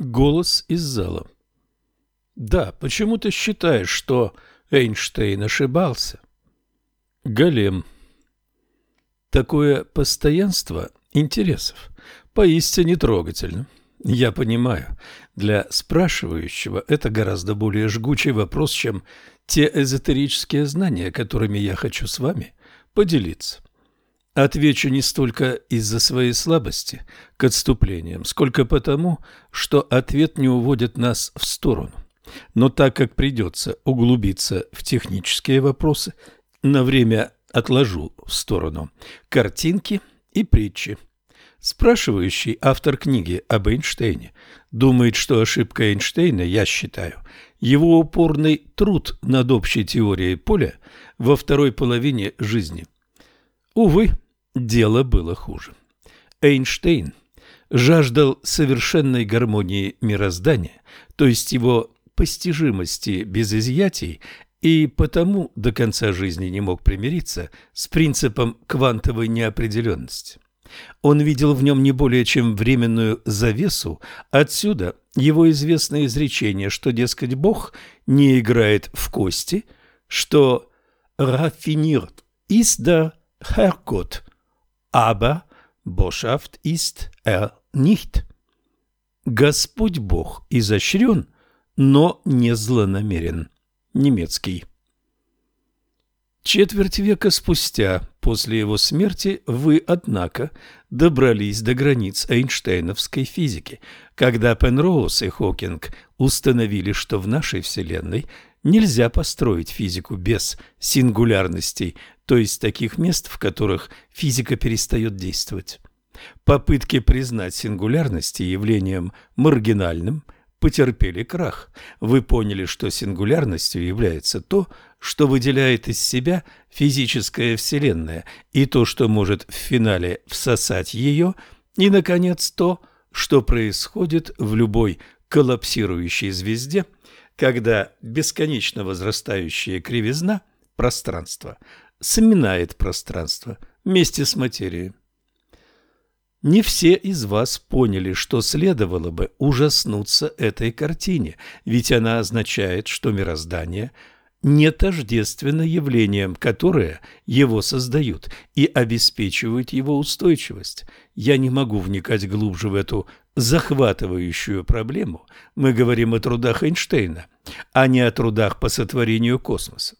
Голос из зала. Да, почему ты считаешь, что Эйнштейн ошибался? Голем. Такое постоянство интересов поистине трогательно. Я понимаю, для спрашивающего это гораздо более жгучий вопрос, чем те эзотерические знания, которыми я хочу с вами поделиться. Отвечу не столько из-за своей слабости к отступлениям, сколько потому, что ответ не уводит нас в сторону. Но так как придется углубиться в технические вопросы, на время отложу в сторону картинки и притчи. Спрашивающий автор книги об Эйнштейне думает, что ошибка Эйнштейна, я считаю, его упорный труд над общей теорией поля во второй половине жизни. Увы, дело было хуже. Эйнштейн жаждал совершенной гармонии мироздания, то есть его постижимости без изъятий, и потому до конца жизни не мог примириться с принципом квантовой неопределенности. Он видел в нем не более чем временную завесу, отсюда его известное изречение, что, дескать, Бог не играет в кости, что «раффинирт ist der Herrgott, aber Boschaft ist er nicht». Господь Бог изощрен, но не злонамерен. Немецкий. Четверть века спустя, после его смерти, вы, однако, добрались до границ Эйнштейновской физики, когда Пенроуз и Хокинг установили, что в нашей Вселенной нельзя построить физику без сингулярностей, то есть таких мест, в которых физика перестает действовать. Попытки признать сингулярности явлением маргинальным – потерпели крах. Вы поняли, что сингулярностью является то, что выделяет из себя физическая Вселенная, и то, что может в финале всосать ее, и, наконец, то, что происходит в любой коллапсирующей звезде, когда бесконечно возрастающая кривизна пространства сминает пространство вместе с материей. Не все из вас поняли, что следовало бы ужаснуться этой картине, ведь она означает, что мироздание не тождественно явлениям, которые его создают и обеспечивают его устойчивость. Я не могу вникать глубже в эту захватывающую проблему. Мы говорим о трудах Эйнштейна, а не о трудах по сотворению космоса.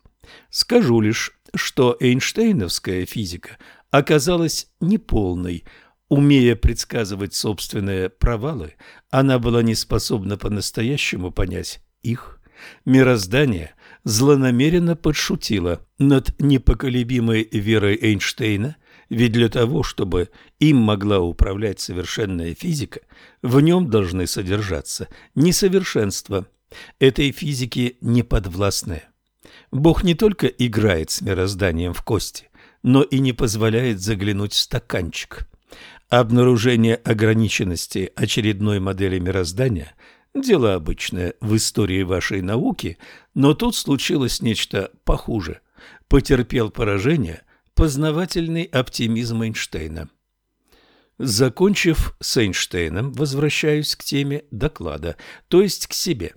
Скажу лишь, что Эйнштейновская физика оказалась неполной, Умея предсказывать собственные провалы, она была не способна по-настоящему понять их. Мироздание злонамеренно подшутило над непоколебимой верой Эйнштейна, ведь для того, чтобы им могла управлять совершенная физика, в нем должны содержаться несовершенства. Этой физики не подвластное. Бог не только играет с мирозданием в кости, но и не позволяет заглянуть в стаканчик. Обнаружение ограниченности очередной модели мироздания – дело обычное в истории вашей науки, но тут случилось нечто похуже. Потерпел поражение познавательный оптимизм Эйнштейна. Закончив с Эйнштейном, возвращаюсь к теме доклада, то есть к себе.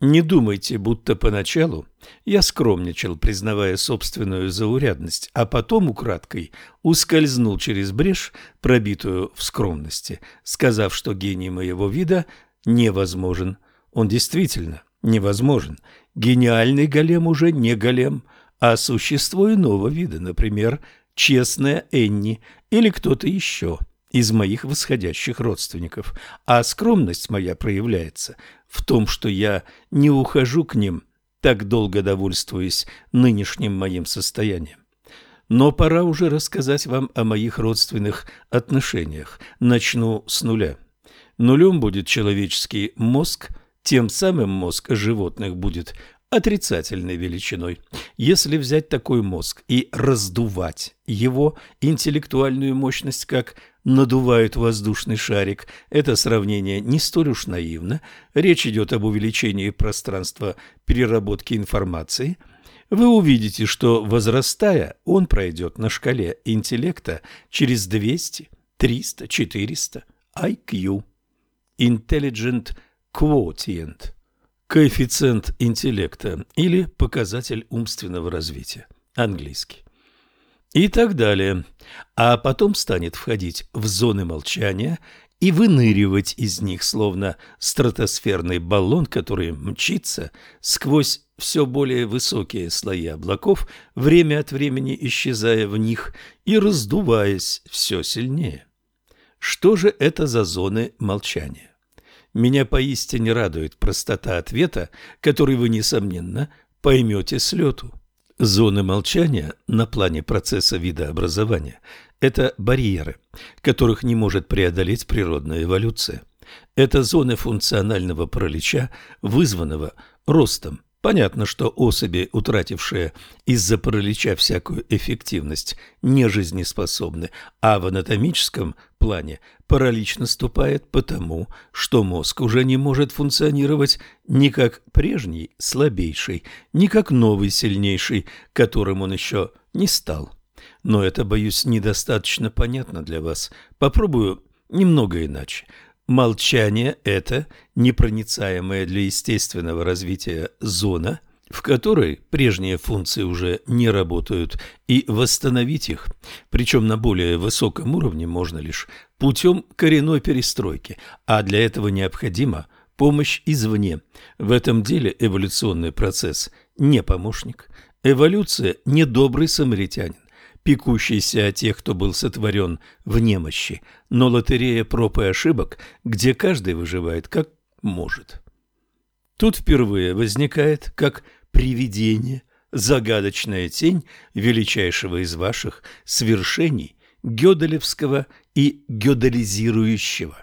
Не думайте, будто поначалу я скромничал, признавая собственную заурядность, а потом украдкой ускользнул через брешь, пробитую в скромности, сказав, что гений моего вида невозможен. Он действительно невозможен. Гениальный голем уже не голем, а существо иного вида, например, честная Энни или кто-то еще из моих восходящих родственников, а скромность моя проявляется в том, что я не ухожу к ним, так долго довольствуясь нынешним моим состоянием. Но пора уже рассказать вам о моих родственных отношениях. Начну с нуля. Нулем будет человеческий мозг, тем самым мозг животных будет отрицательной величиной. Если взять такой мозг и раздувать его интеллектуальную мощность, как надувают воздушный шарик. Это сравнение не столь уж наивно. Речь идет об увеличении пространства переработки информации. Вы увидите, что, возрастая, он пройдет на шкале интеллекта через 200, 300, 400 IQ. intelligent quotient – коэффициент интеллекта или показатель умственного развития, английский. И так далее. А потом станет входить в зоны молчания и выныривать из них, словно стратосферный баллон, который мчится сквозь все более высокие слои облаков, время от времени исчезая в них и раздуваясь все сильнее. Что же это за зоны молчания? Меня поистине радует простота ответа, который вы, несомненно, поймете с лету. Зоны молчания на плане процесса видообразования – это барьеры, которых не может преодолеть природная эволюция. Это зоны функционального паралича, вызванного ростом Понятно, что особи, утратившие из-за паралича всякую эффективность, не жизнеспособны, а в анатомическом плане паралич наступает потому, что мозг уже не может функционировать ни как прежний слабейший, ни как новый сильнейший, которым он еще не стал. Но это, боюсь, недостаточно понятно для вас. Попробую немного иначе. Молчание – это непроницаемая для естественного развития зона, в которой прежние функции уже не работают, и восстановить их, причем на более высоком уровне, можно лишь путем коренной перестройки, а для этого необходима помощь извне. В этом деле эволюционный процесс не помощник, эволюция – не добрый самаритянин пекущийся о тех, кто был сотворен в немощи, но лотерея проб и ошибок, где каждый выживает как может. Тут впервые возникает, как привидение, загадочная тень величайшего из ваших свершений Гёделевского и гёделизирующего.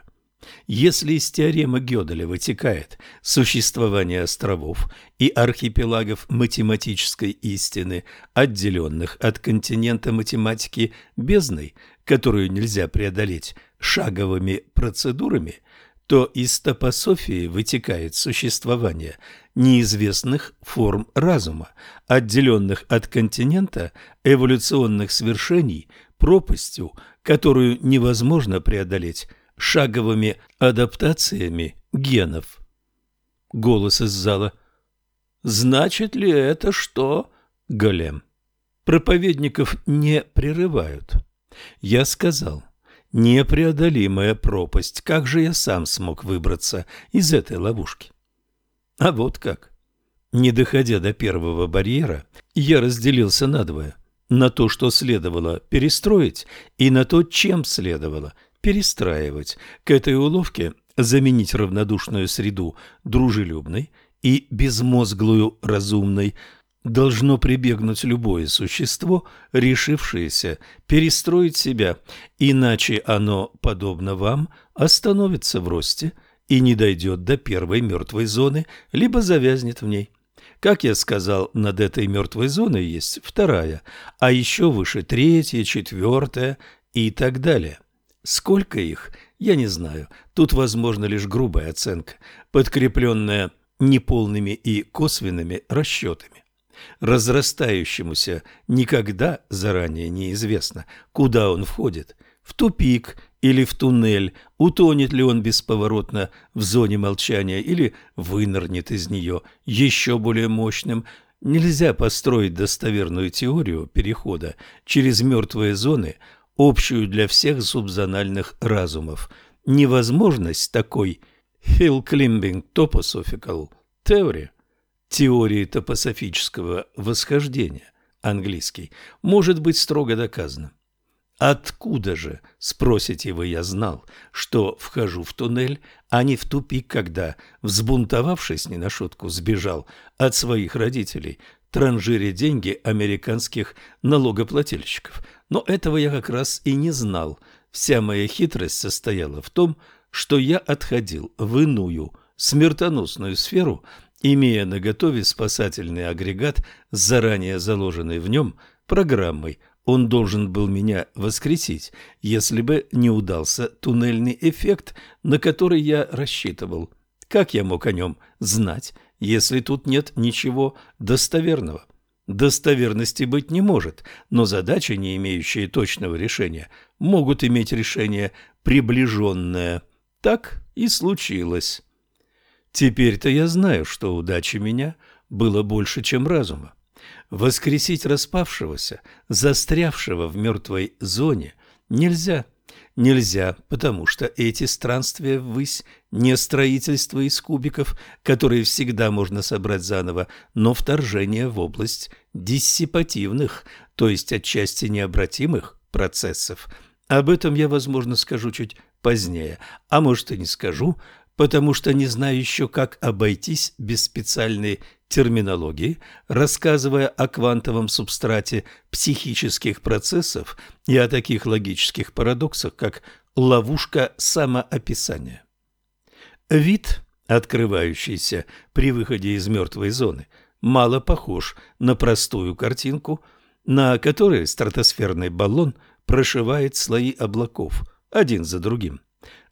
Если из теоремы Гёделя вытекает существование островов и архипелагов математической истины, отделенных от континента математики бездной, которую нельзя преодолеть шаговыми процедурами, то из топософии вытекает существование неизвестных форм разума, отделенных от континента эволюционных свершений пропастью, которую невозможно преодолеть шаговыми адаптациями генов. Голос из зала. Значит ли это, что... Голем. Проповедников не прерывают. Я сказал, непреодолимая пропасть. Как же я сам смог выбраться из этой ловушки? А вот как. Не доходя до первого барьера, я разделился надвое. На то, что следовало перестроить, и на то, чем следовало перестраивать. К этой уловке заменить равнодушную среду дружелюбной и безмозглую разумной должно прибегнуть любое существо, решившееся перестроить себя, иначе оно, подобно вам, остановится в росте и не дойдет до первой мертвой зоны, либо завязнет в ней. Как я сказал, над этой мертвой зоной есть вторая, а еще выше третья, четвертая и так далее. Сколько их, я не знаю. Тут возможна лишь грубая оценка, подкрепленная неполными и косвенными расчетами. Разрастающемуся никогда заранее неизвестно, куда он входит, в тупик или в туннель, утонет ли он бесповоротно в зоне молчания или вынырнет из нее еще более мощным. Нельзя построить достоверную теорию перехода через мертвые зоны – общую для всех субзональных разумов. Невозможность такой Hill Climbing Toposophical Theory, теории топософического восхождения, английский, может быть строго доказана. Откуда же, спросите вы, я знал, что вхожу в туннель, а не в тупик, когда, взбунтовавшись не на шутку, сбежал от своих родителей, транжире деньги американских налогоплательщиков. Но этого я как раз и не знал. Вся моя хитрость состояла в том, что я отходил в иную, смертоносную сферу, имея на готове спасательный агрегат с заранее заложенной в нем программой. Он должен был меня воскресить, если бы не удался туннельный эффект, на который я рассчитывал. Как я мог о нем знать? если тут нет ничего достоверного. Достоверности быть не может, но задачи, не имеющие точного решения, могут иметь решение приближенное. Так и случилось. Теперь-то я знаю, что удачи меня было больше, чем разума. Воскресить распавшегося, застрявшего в мертвой зоне, нельзя. Нельзя, потому что эти странствия ввысь не строительство из кубиков, которые всегда можно собрать заново, но вторжение в область диссипативных, то есть отчасти необратимых процессов. Об этом я, возможно, скажу чуть позднее, а может и не скажу, потому что не знаю еще, как обойтись без специальной терминологии, рассказывая о квантовом субстрате психических процессов и о таких логических парадоксах, как ловушка самоописания. Вид, открывающийся при выходе из мертвой зоны, мало похож на простую картинку, на которой стратосферный баллон прошивает слои облаков один за другим.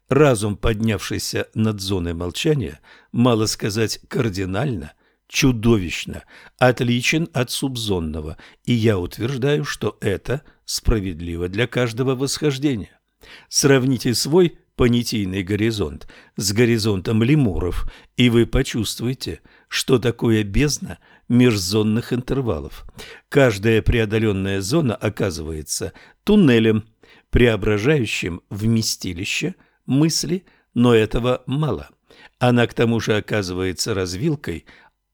Разум, поднявшийся над зоной молчания, мало сказать кардинально, чудовищно, отличен от субзонного, и я утверждаю, что это справедливо для каждого восхождения. Сравните свой понятийный горизонт с горизонтом лемуров, и вы почувствуете, что такое бездна межзонных интервалов. Каждая преодоленная зона оказывается туннелем, преображающим вместилище – мысли, но этого мало. Она к тому же оказывается развилкой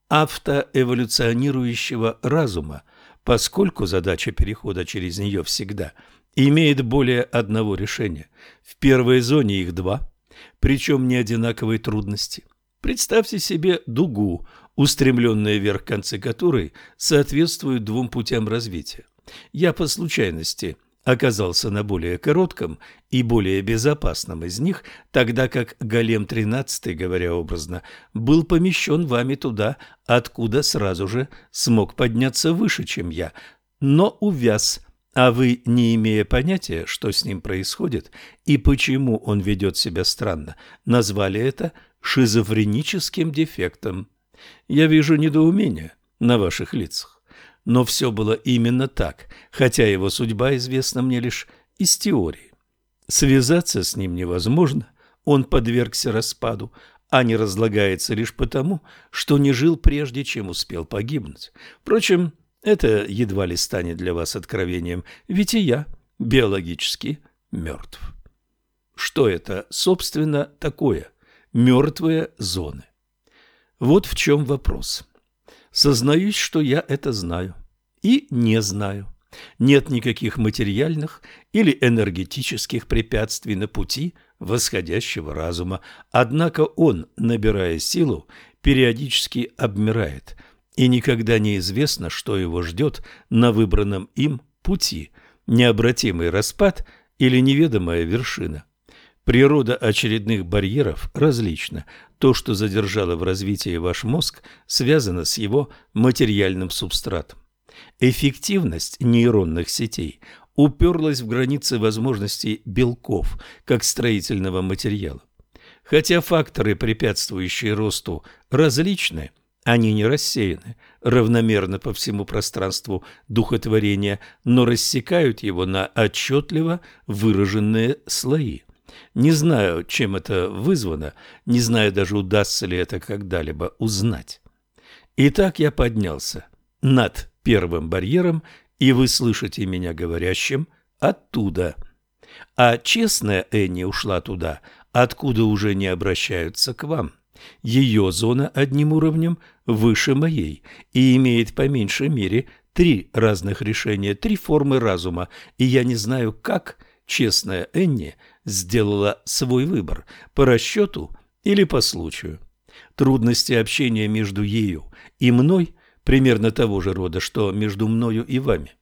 автоэволюционирующего разума, поскольку задача перехода через нее всегда имеет более одного решения. В первой зоне их два, причем не одинаковой трудности. Представьте себе дугу, устремленная вверх концы которой соответствуют двум путям развития. Я по случайности – оказался на более коротком и более безопасном из них, тогда как Голем тринадцатый, говоря образно, был помещен вами туда, откуда сразу же смог подняться выше, чем я, но увяз, а вы, не имея понятия, что с ним происходит и почему он ведет себя странно, назвали это шизофреническим дефектом. Я вижу недоумение на ваших лицах но все было именно так, хотя его судьба известна мне лишь из теории. Связаться с ним невозможно, он подвергся распаду, а не разлагается лишь потому, что не жил прежде, чем успел погибнуть. Впрочем, это едва ли станет для вас откровением, ведь и я биологически мертв. Что это, собственно, такое? Мертвые зоны. Вот в чем вопрос. Сознаюсь, что я это знаю. И не знаю. Нет никаких материальных или энергетических препятствий на пути восходящего разума, однако он, набирая силу, периодически обмирает, и никогда неизвестно, что его ждет на выбранном им пути, необратимый распад или неведомая вершина. Природа очередных барьеров различна. То, что задержало в развитии ваш мозг, связано с его материальным субстратом. Эффективность нейронных сетей уперлась в границы возможностей белков как строительного материала. Хотя факторы, препятствующие росту, различны, они не рассеяны равномерно по всему пространству духотворения, но рассекают его на отчетливо выраженные слои. Не знаю, чем это вызвано, не знаю даже, удастся ли это когда-либо узнать. Итак, я поднялся над первым барьером, и вы слышите меня говорящим оттуда. А честная Энни ушла туда, откуда уже не обращаются к вам. Ее зона одним уровнем выше моей и имеет по меньшей мере три разных решения, три формы разума, и я не знаю, как честная Энни сделала свой выбор по расчету или по случаю. Трудности общения между ею и мной примерно того же рода, что между мною и вами.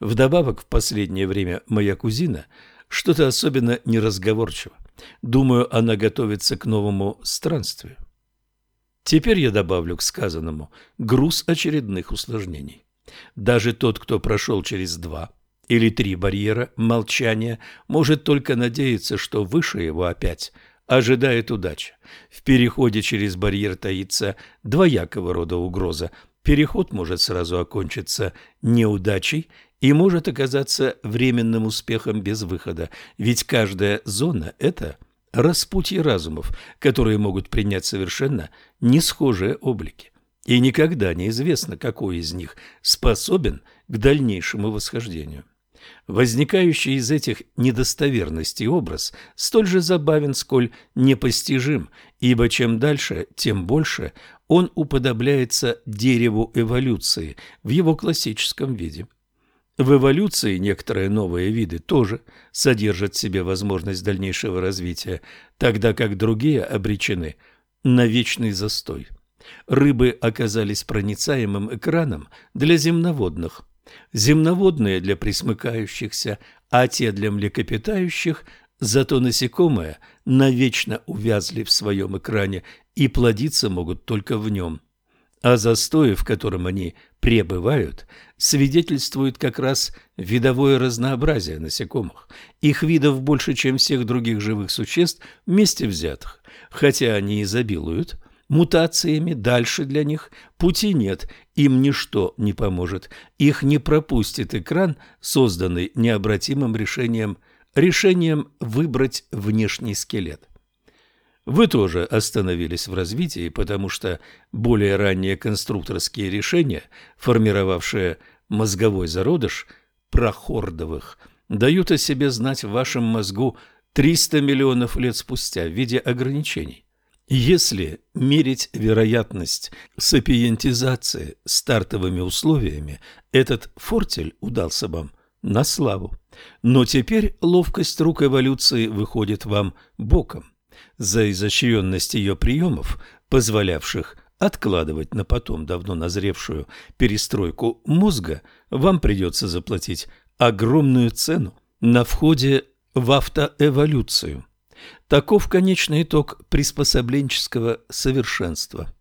Вдобавок, в последнее время моя кузина что-то особенно неразговорчиво. Думаю, она готовится к новому странствию. Теперь я добавлю к сказанному груз очередных усложнений. Даже тот, кто прошел через два или три барьера молчания, может только надеяться, что выше его опять ожидает удача. В переходе через барьер таится двоякого рода угроза – Переход может сразу окончиться неудачей и может оказаться временным успехом без выхода, ведь каждая зона – это распутье разумов, которые могут принять совершенно не схожие облики. И никогда не известно, какой из них способен к дальнейшему восхождению. Возникающий из этих недостоверностей образ столь же забавен, сколь непостижим, ибо чем дальше, тем больше он уподобляется дереву эволюции в его классическом виде. В эволюции некоторые новые виды тоже содержат в себе возможность дальнейшего развития, тогда как другие обречены на вечный застой. Рыбы оказались проницаемым экраном для земноводных – земноводные для присмыкающихся, а те для млекопитающих, зато насекомые навечно увязли в своем экране и плодиться могут только в нем. А застои, в котором они пребывают, свидетельствуют как раз видовое разнообразие насекомых. Их видов больше, чем всех других живых существ вместе взятых, хотя они изобилуют мутациями, дальше для них пути нет, им ничто не поможет. Их не пропустит экран, созданный необратимым решением, решением выбрать внешний скелет. Вы тоже остановились в развитии, потому что более ранние конструкторские решения, формировавшие мозговой зародыш прохордовых, дают о себе знать в вашем мозгу 300 миллионов лет спустя в виде ограничений. Если мерить вероятность сапиентизации стартовыми условиями, этот фортель удался вам на славу. Но теперь ловкость рук эволюции выходит вам боком. За изощренность ее приемов, позволявших откладывать на потом давно назревшую перестройку мозга, вам придется заплатить огромную цену на входе в автоэволюцию. Таков конечный итог приспособленческого совершенства.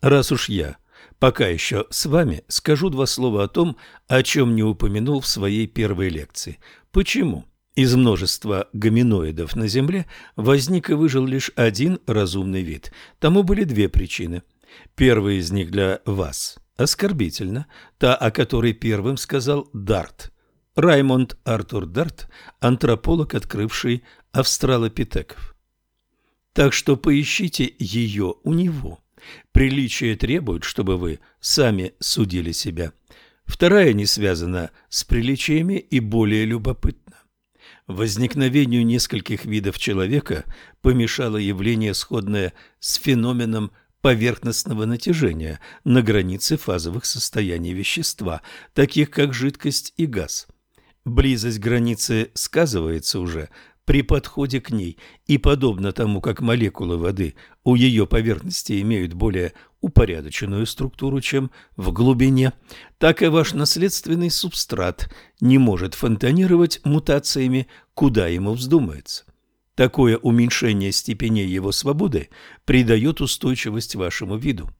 Раз уж я пока еще с вами скажу два слова о том, о чем не упомянул в своей первой лекции. Почему из множества гоминоидов на Земле возник и выжил лишь один разумный вид? Тому были две причины. Первая из них для вас оскорбительна, та, о которой первым сказал Дарт. Раймонд Артур Дарт, антрополог, открывший австралопитеков. Так что поищите ее у него. Приличие требует, чтобы вы сами судили себя. Вторая не связана с приличиями и более любопытна. Возникновению нескольких видов человека помешало явление, сходное с феноменом поверхностного натяжения на границе фазовых состояний вещества, таких как жидкость и газ. Близость границы сказывается уже при подходе к ней, и подобно тому, как молекулы воды у ее поверхности имеют более упорядоченную структуру, чем в глубине, так и ваш наследственный субстрат не может фонтанировать мутациями, куда ему вздумается. Такое уменьшение степеней его свободы придает устойчивость вашему виду.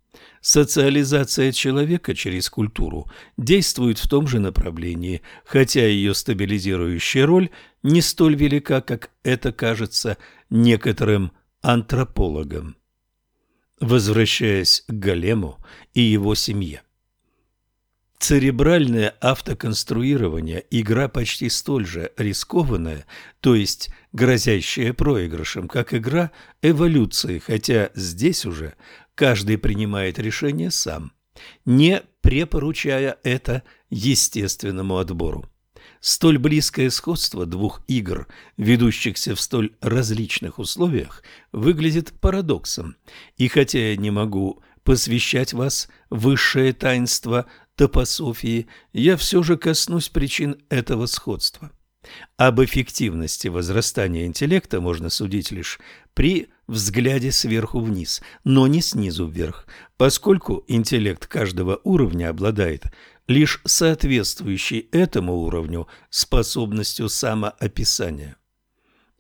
Социализация человека через культуру действует в том же направлении, хотя ее стабилизирующая роль не столь велика, как это кажется некоторым антропологам. Возвращаясь к Голему и его семье. Церебральное автоконструирование – игра почти столь же рискованная, то есть грозящая проигрышем, как игра эволюции, хотя здесь уже каждый принимает решение сам, не препоручая это естественному отбору. Столь близкое сходство двух игр, ведущихся в столь различных условиях, выглядит парадоксом, и хотя я не могу посвящать вас высшее таинство топософии, я все же коснусь причин этого сходства. Об эффективности возрастания интеллекта можно судить лишь при взгляде сверху вниз, но не снизу вверх, поскольку интеллект каждого уровня обладает лишь соответствующей этому уровню способностью самоописания.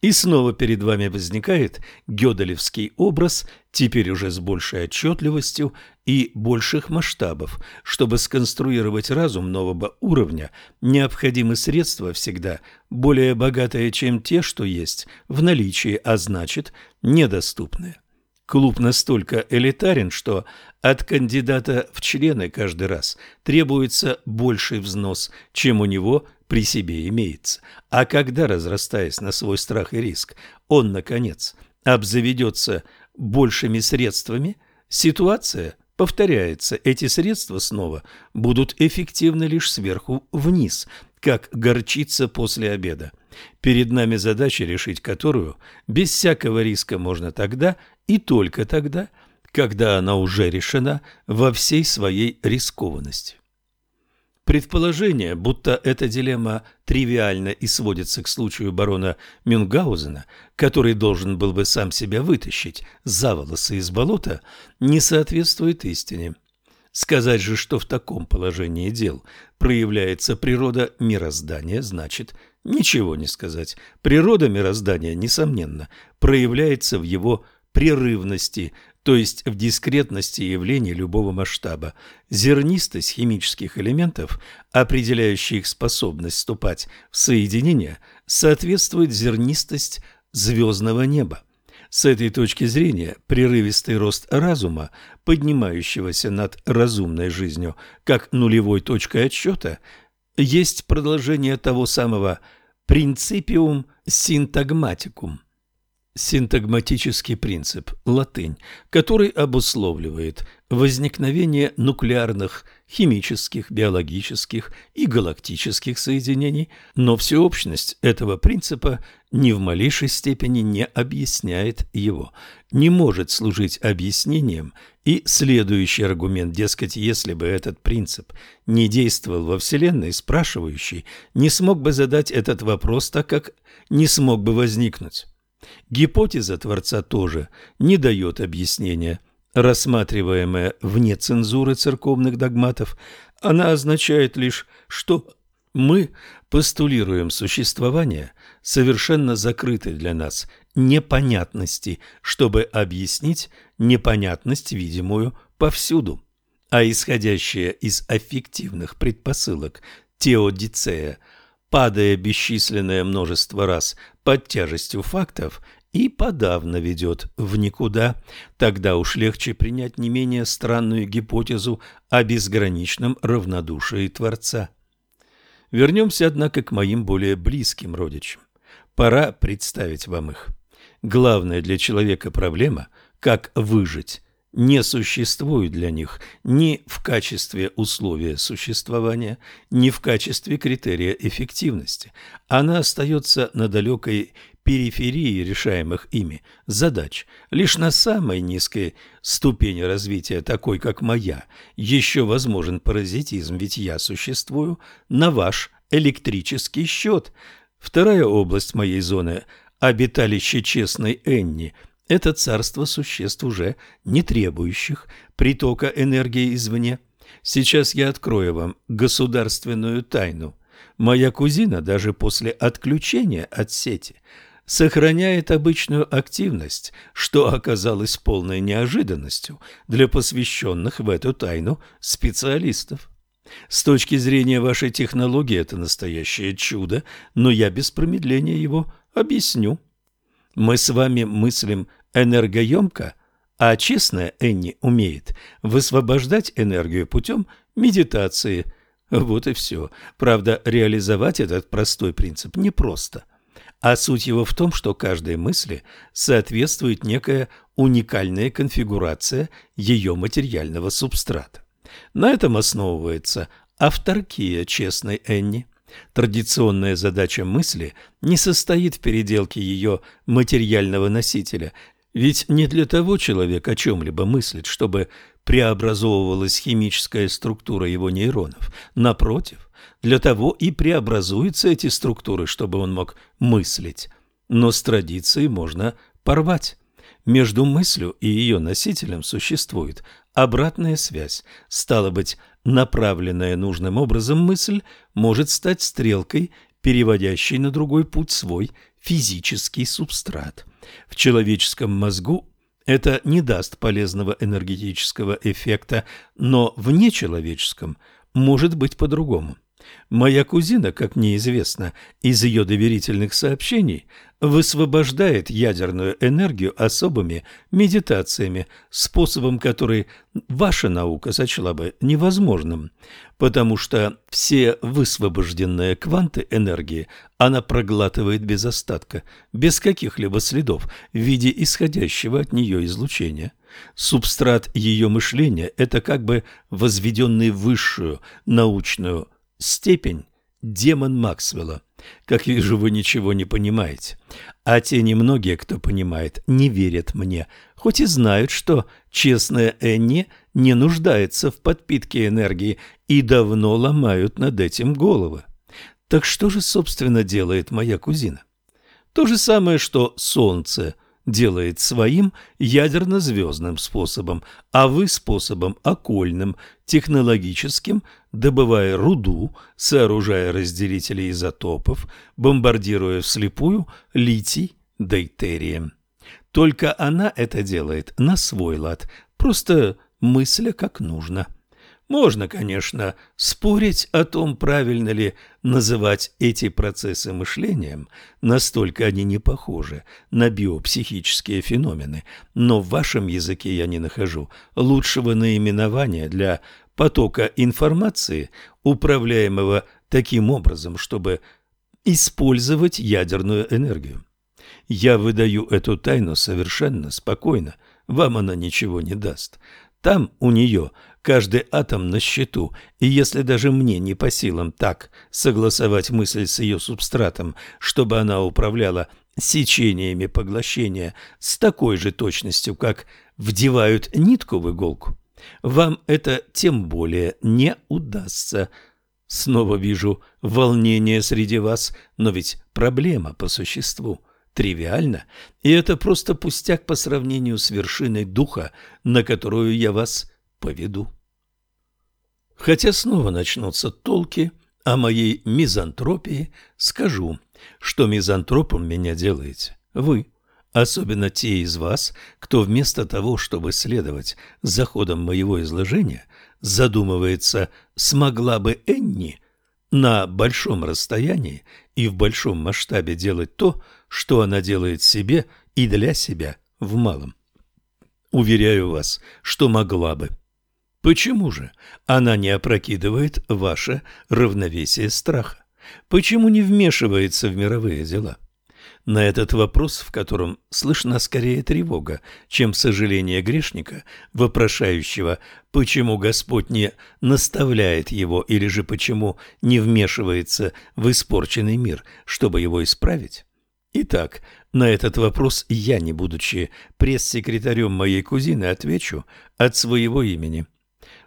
И снова перед вами возникает гёделевский образ, теперь уже с большей отчетливостью и больших масштабов. Чтобы сконструировать разум нового уровня, необходимы средства всегда более богатые, чем те, что есть в наличии, а значит, недоступные. Клуб настолько элитарен, что от кандидата в члены каждый раз требуется больший взнос, чем у него при себе имеется. А когда, разрастаясь на свой страх и риск, он, наконец, обзаведется большими средствами, ситуация повторяется. Эти средства снова будут эффективны лишь сверху вниз, как горчица после обеда. Перед нами задача, решить которую без всякого риска можно тогда и только тогда, когда она уже решена во всей своей рискованности. Предположение, будто эта дилемма тривиальна и сводится к случаю барона Мюнгаузена, который должен был бы сам себя вытащить за волосы из болота, не соответствует истине. Сказать же, что в таком положении дел проявляется природа мироздания, значит ничего не сказать. Природа мироздания, несомненно, проявляется в его прерывности, то есть в дискретности явлений любого масштаба. Зернистость химических элементов, определяющая их способность вступать в соединение, соответствует зернистость звездного неба. С этой точки зрения прерывистый рост разума, поднимающегося над разумной жизнью как нулевой точкой отсчета, есть продолжение того самого «принципиум синтагматикум» синтагматический принцип, латынь, который обусловливает возникновение нуклеарных, химических, биологических и галактических соединений, но всеобщность этого принципа ни в малейшей степени не объясняет его, не может служить объяснением, и следующий аргумент, дескать, если бы этот принцип не действовал во Вселенной, спрашивающий не смог бы задать этот вопрос, так как не смог бы возникнуть. Гипотеза Творца тоже не дает объяснения. Рассматриваемая вне цензуры церковных догматов, она означает лишь, что мы постулируем существование совершенно закрытой для нас непонятности, чтобы объяснить непонятность, видимую повсюду. А исходящая из аффективных предпосылок теодицея – падая бесчисленное множество раз под тяжестью фактов и подавно ведет в никуда, тогда уж легче принять не менее странную гипотезу о безграничном равнодушии Творца. Вернемся, однако, к моим более близким родичам. Пора представить вам их. Главная для человека проблема – как выжить не существует для них ни в качестве условия существования, ни в качестве критерия эффективности. Она остается на далекой периферии решаемых ими задач. Лишь на самой низкой ступени развития, такой как моя, еще возможен паразитизм, ведь я существую на ваш электрический счет. Вторая область моей зоны – обиталище честной Энни – это царство существ, уже не требующих притока энергии извне. Сейчас я открою вам государственную тайну. Моя кузина даже после отключения от сети сохраняет обычную активность, что оказалось полной неожиданностью для посвященных в эту тайну специалистов. С точки зрения вашей технологии это настоящее чудо, но я без промедления его объясню. Мы с вами мыслим энергоемко, а честная Энни умеет высвобождать энергию путем медитации. Вот и все. Правда, реализовать этот простой принцип непросто. А суть его в том, что каждой мысли соответствует некая уникальная конфигурация ее материального субстрата. На этом основывается авторкия честной Энни. Традиционная задача мысли не состоит в переделке ее материального носителя, ведь не для того человек о чем-либо мыслит, чтобы преобразовывалась химическая структура его нейронов. Напротив, для того и преобразуются эти структуры, чтобы он мог мыслить. Но с традицией можно порвать. Между мыслью и ее носителем существует обратная связь. Стало быть, направленная нужным образом мысль может стать стрелкой, переводящей на другой путь свой физический субстрат. В человеческом мозгу это не даст полезного энергетического эффекта, но в нечеловеческом может быть по-другому. Моя кузина, как мне известно из ее доверительных сообщений, высвобождает ядерную энергию особыми медитациями, способом, который ваша наука сочла бы невозможным, потому что все высвобожденные кванты энергии она проглатывает без остатка, без каких-либо следов в виде исходящего от нее излучения. Субстрат ее мышления – это как бы возведенный в высшую научную степень демон Максвелла. Как вижу, вы ничего не понимаете. А те немногие, кто понимает, не верят мне, хоть и знают, что честная Энни не нуждается в подпитке энергии и давно ломают над этим головы. Так что же, собственно, делает моя кузина? То же самое, что Солнце делает своим ядерно-звездным способом, а вы способом окольным, технологическим, добывая руду, сооружая разделители изотопов, бомбардируя вслепую литий дейтерием. Только она это делает на свой лад, просто мысля как нужно. Можно, конечно, спорить о том, правильно ли называть эти процессы мышлением, настолько они не похожи на биопсихические феномены, но в вашем языке я не нахожу лучшего наименования для потока информации, управляемого таким образом, чтобы использовать ядерную энергию. Я выдаю эту тайну совершенно спокойно, вам она ничего не даст. Там у нее каждый атом на счету, и если даже мне не по силам так согласовать мысль с ее субстратом, чтобы она управляла сечениями поглощения с такой же точностью, как вдевают нитку в иголку, вам это тем более не удастся. Снова вижу волнение среди вас, но ведь проблема по существу тривиальна, и это просто пустяк по сравнению с вершиной духа, на которую я вас поведу. Хотя снова начнутся толки о моей мизантропии, скажу, что мизантропом меня делаете вы особенно те из вас, кто вместо того, чтобы следовать за ходом моего изложения, задумывается, смогла бы Энни на большом расстоянии и в большом масштабе делать то, что она делает себе и для себя в малом. Уверяю вас, что могла бы. Почему же она не опрокидывает ваше равновесие страха? Почему не вмешивается в мировые дела? На этот вопрос, в котором слышна скорее тревога, чем сожаление грешника, вопрошающего, почему Господь не наставляет его или же почему не вмешивается в испорченный мир, чтобы его исправить? Итак, на этот вопрос я, не будучи пресс-секретарем моей кузины, отвечу от своего имени.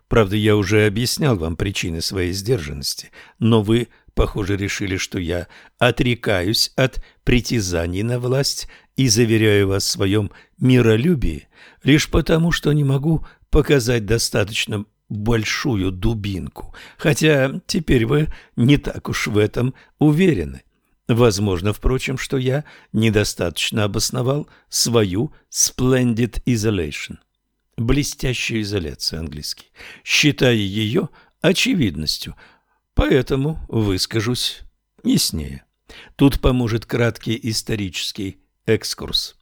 Правда, я уже объяснял вам причины своей сдержанности, но вы похоже, решили, что я отрекаюсь от притязаний на власть и заверяю вас в своем миролюбии лишь потому, что не могу показать достаточно большую дубинку, хотя теперь вы не так уж в этом уверены. Возможно, впрочем, что я недостаточно обосновал свою splendid isolation, блестящую изоляцию английский, считая ее очевидностью – Поэтому выскажусь яснее. Тут поможет краткий исторический экскурс.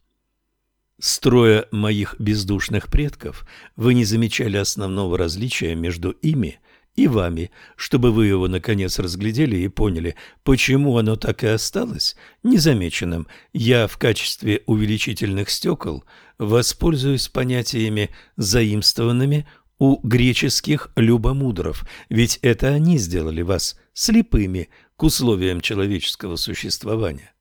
Строя моих бездушных предков, вы не замечали основного различия между ими и вами, чтобы вы его наконец разглядели и поняли, почему оно так и осталось незамеченным. Я в качестве увеличительных стекол воспользуюсь понятиями, заимствованными у греческих любомудров, ведь это они сделали вас слепыми к условиям человеческого существования.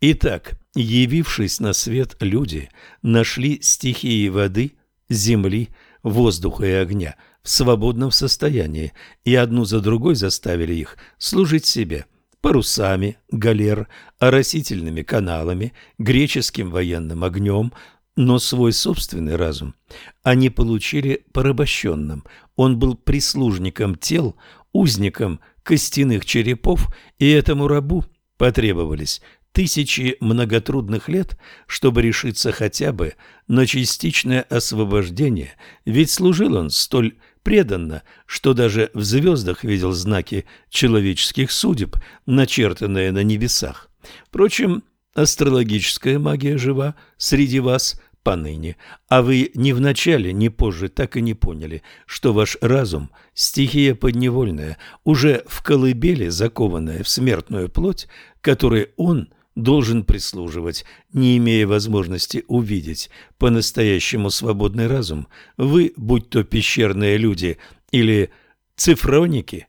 Итак, явившись на свет, люди нашли стихии воды, земли, воздуха и огня в свободном состоянии и одну за другой заставили их служить себе парусами, галер, оросительными каналами, греческим военным огнем, но свой собственный разум они получили порабощенным. Он был прислужником тел, узником костяных черепов, и этому рабу потребовались тысячи многотрудных лет, чтобы решиться хотя бы на частичное освобождение, ведь служил он столь преданно, что даже в звездах видел знаки человеческих судеб, начертанные на небесах. Впрочем, астрологическая магия жива среди вас поныне, а вы ни в начале, ни позже так и не поняли, что ваш разум – стихия подневольная, уже в колыбели закованная в смертную плоть, которой он должен прислуживать, не имея возможности увидеть по-настоящему свободный разум. Вы, будь то пещерные люди или цифроники,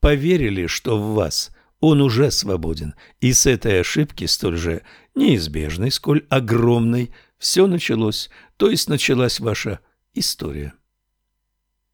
поверили, что в вас он уже свободен, и с этой ошибки столь же неизбежной, сколь огромной, все началось, то есть началась ваша история.